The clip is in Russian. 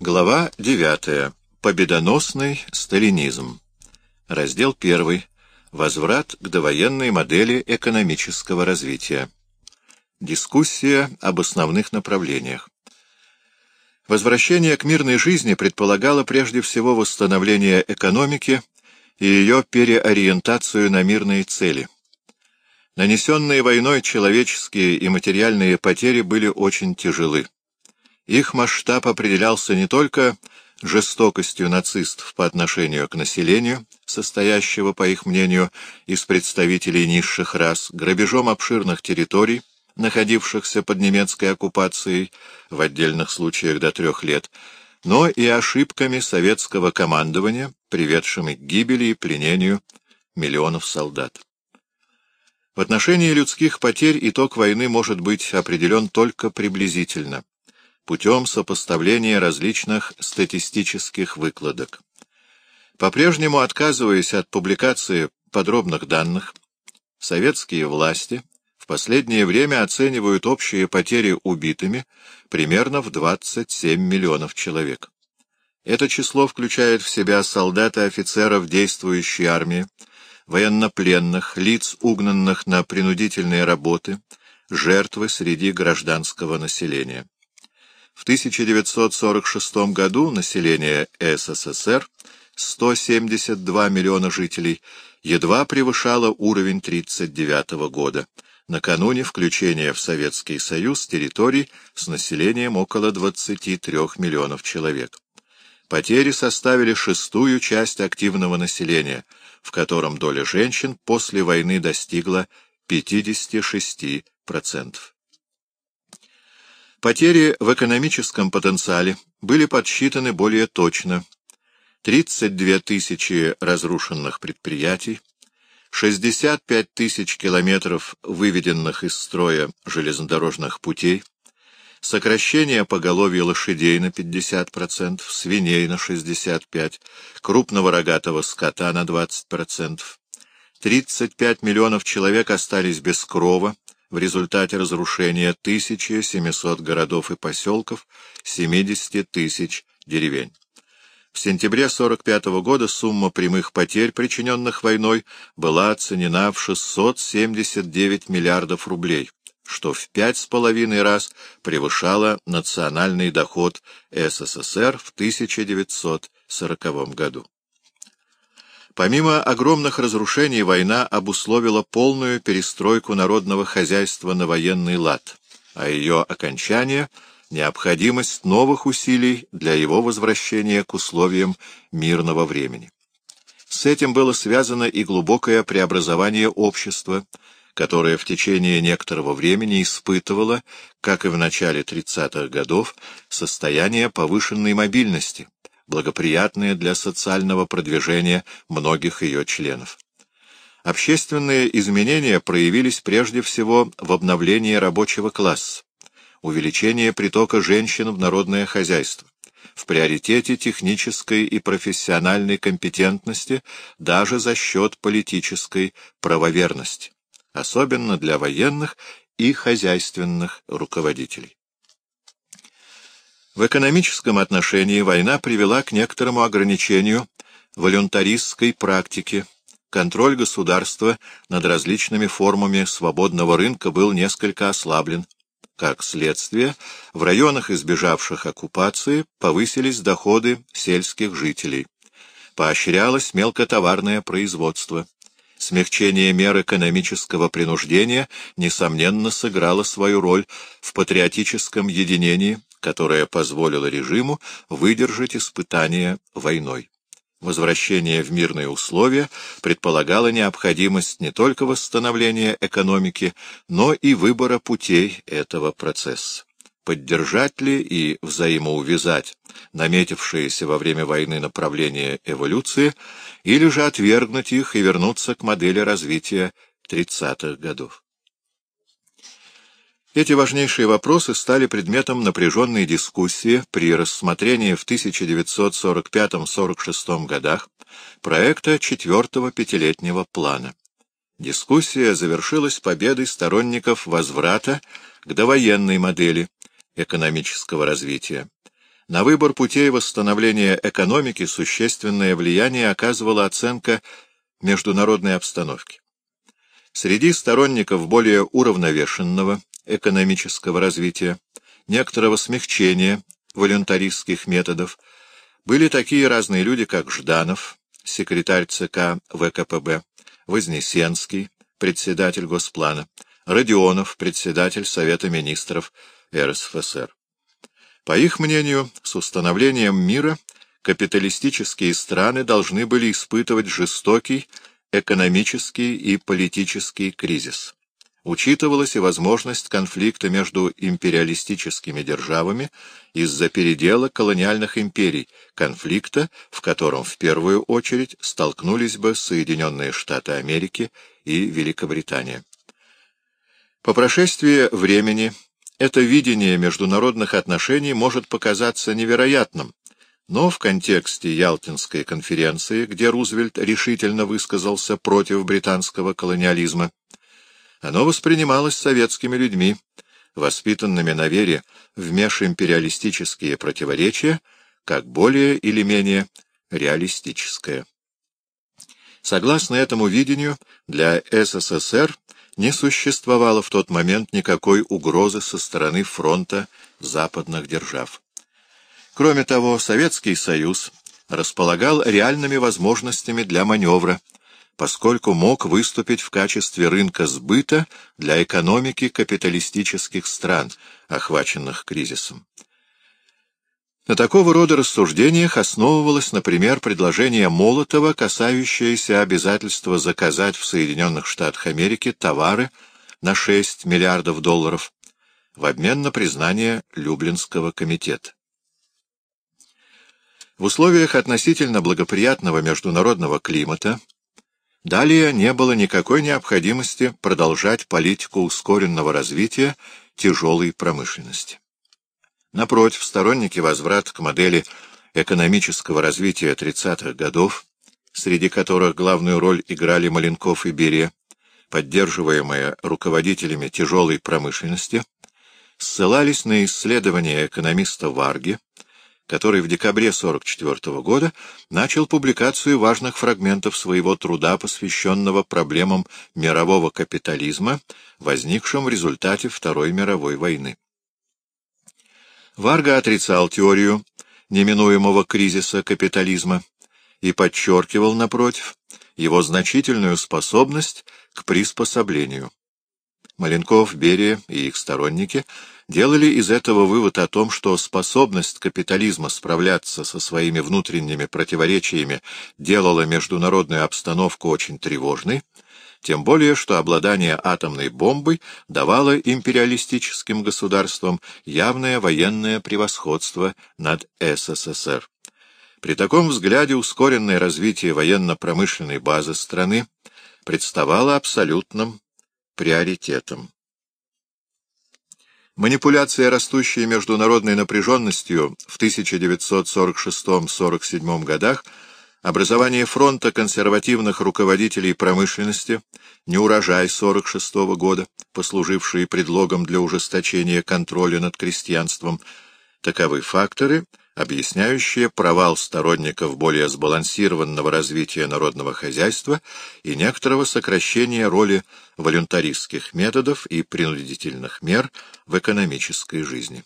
Глава 9. Победоносный сталинизм. Раздел 1. Возврат к довоенной модели экономического развития. Дискуссия об основных направлениях. Возвращение к мирной жизни предполагало прежде всего восстановление экономики и ее переориентацию на мирные цели. Нанесенные войной человеческие и материальные потери были очень тяжелы. Их масштаб определялся не только жестокостью нацистов по отношению к населению, состоящего, по их мнению, из представителей низших рас, грабежом обширных территорий, находившихся под немецкой оккупацией, в отдельных случаях до трех лет, но и ошибками советского командования, приведшими к гибели и пленению миллионов солдат. В отношении людских потерь итог войны может быть определен только приблизительно путем сопоставления различных статистических выкладок. По-прежнему отказываясь от публикации подробных данных, советские власти в последнее время оценивают общие потери убитыми примерно в 27 миллионов человек. Это число включает в себя солдат и офицеров действующей армии, военнопленных, лиц, угнанных на принудительные работы, жертвы среди гражданского населения. В 1946 году население СССР, 172 миллиона жителей, едва превышало уровень 1939 года, накануне включения в Советский Союз территорий с населением около 23 миллионов человек. Потери составили шестую часть активного населения, в котором доля женщин после войны достигла 56%. Потери в экономическом потенциале были подсчитаны более точно. 32 тысячи разрушенных предприятий, 65 тысяч километров выведенных из строя железнодорожных путей, сокращение поголовья лошадей на 50%, свиней на 65%, крупного рогатого скота на 20%. 35 миллионов человек остались без крова, в результате разрушения 1700 городов и поселков, 70 тысяч деревень. В сентябре 1945 года сумма прямых потерь, причиненных войной, была оценена в 679 миллиардов рублей, что в пять с половиной раз превышало национальный доход СССР в 1940 году. Помимо огромных разрушений, война обусловила полную перестройку народного хозяйства на военный лад, а ее окончание — необходимость новых усилий для его возвращения к условиям мирного времени. С этим было связано и глубокое преобразование общества, которое в течение некоторого времени испытывало, как и в начале 30-х годов, состояние повышенной мобильности, благоприятные для социального продвижения многих ее членов. Общественные изменения проявились прежде всего в обновлении рабочего класса, увеличении притока женщин в народное хозяйство, в приоритете технической и профессиональной компетентности даже за счет политической правоверности, особенно для военных и хозяйственных руководителей. В экономическом отношении война привела к некоторому ограничению волюнтаристской практики. Контроль государства над различными формами свободного рынка был несколько ослаблен. Как следствие, в районах, избежавших оккупации, повысились доходы сельских жителей. Поощрялось мелкотоварное производство. Смягчение мер экономического принуждения, несомненно, сыграло свою роль в патриотическом единении которая позволила режиму выдержать испытания войной. Возвращение в мирные условия предполагало необходимость не только восстановления экономики, но и выбора путей этого процесса. Поддержать ли и взаимоувязать наметившиеся во время войны направления эволюции, или же отвергнуть их и вернуться к модели развития 30-х годов. Эти важнейшие вопросы стали предметом напряженной дискуссии при рассмотрении в 1945-46 годах проекта четвертого пятилетнего плана. Дискуссия завершилась победой сторонников возврата к довоенной модели экономического развития. На выбор путей восстановления экономики существенное влияние оказывала оценка международной обстановки. Среди сторонников более уравновешенного экономического развития, некоторого смягчения волюнтаристских методов, были такие разные люди, как Жданов, секретарь ЦК ВКПБ, Вознесенский, председатель Госплана, Родионов, председатель Совета министров РСФСР. По их мнению, с установлением мира капиталистические страны должны были испытывать жестокий экономический и политический кризис. Учитывалась и возможность конфликта между империалистическими державами из-за передела колониальных империй, конфликта, в котором в первую очередь столкнулись бы Соединенные Штаты Америки и Великобритания. По прошествии времени это видение международных отношений может показаться невероятным, но в контексте Ялтинской конференции, где Рузвельт решительно высказался против британского колониализма, оно воспринималось советскими людьми, воспитанными на вере в межимпериалистические противоречия, как более или менее реалистическое. Согласно этому видению, для СССР не существовало в тот момент никакой угрозы со стороны фронта западных держав. Кроме того, Советский Союз располагал реальными возможностями для маневра, поскольку мог выступить в качестве рынка сбыта для экономики капиталистических стран, охваченных кризисом. На такого рода рассуждениях основывалось, например, предложение Молотова, касающееся обязательства заказать в Соединенных Штатах Америки товары на 6 миллиардов долларов в обмен на признание Люблинского комитета. В условиях относительно благоприятного международного климата далее не было никакой необходимости продолжать политику ускоренного развития тяжелой промышленности. Напротив, сторонники возврата к модели экономического развития 30-х годов, среди которых главную роль играли Маленков и Берия, поддерживаемые руководителями тяжелой промышленности, ссылались на исследования экономиста Варги, который в декабре 1944 года начал публикацию важных фрагментов своего труда, посвященного проблемам мирового капитализма, возникшим в результате Второй мировой войны. Варга отрицал теорию неминуемого кризиса капитализма и подчеркивал, напротив, его значительную способность к приспособлению. Маленков, Берия и их сторонники делали из этого вывод о том, что способность капитализма справляться со своими внутренними противоречиями делала международную обстановку очень тревожной, тем более что обладание атомной бомбой давало империалистическим государствам явное военное превосходство над СССР. При таком взгляде ускоренное развитие военно-промышленной базы страны представало абсолютным приоритетом. Манипуляция растущей международной напряженностью в 1946-47 годах – Образование фронта консервативных руководителей промышленности, неурожай 46 -го года, послужившие предлогом для ужесточения контроля над крестьянством, таковы факторы, объясняющие провал сторонников более сбалансированного развития народного хозяйства и некоторого сокращения роли волюнтаристских методов и принудительных мер в экономической жизни.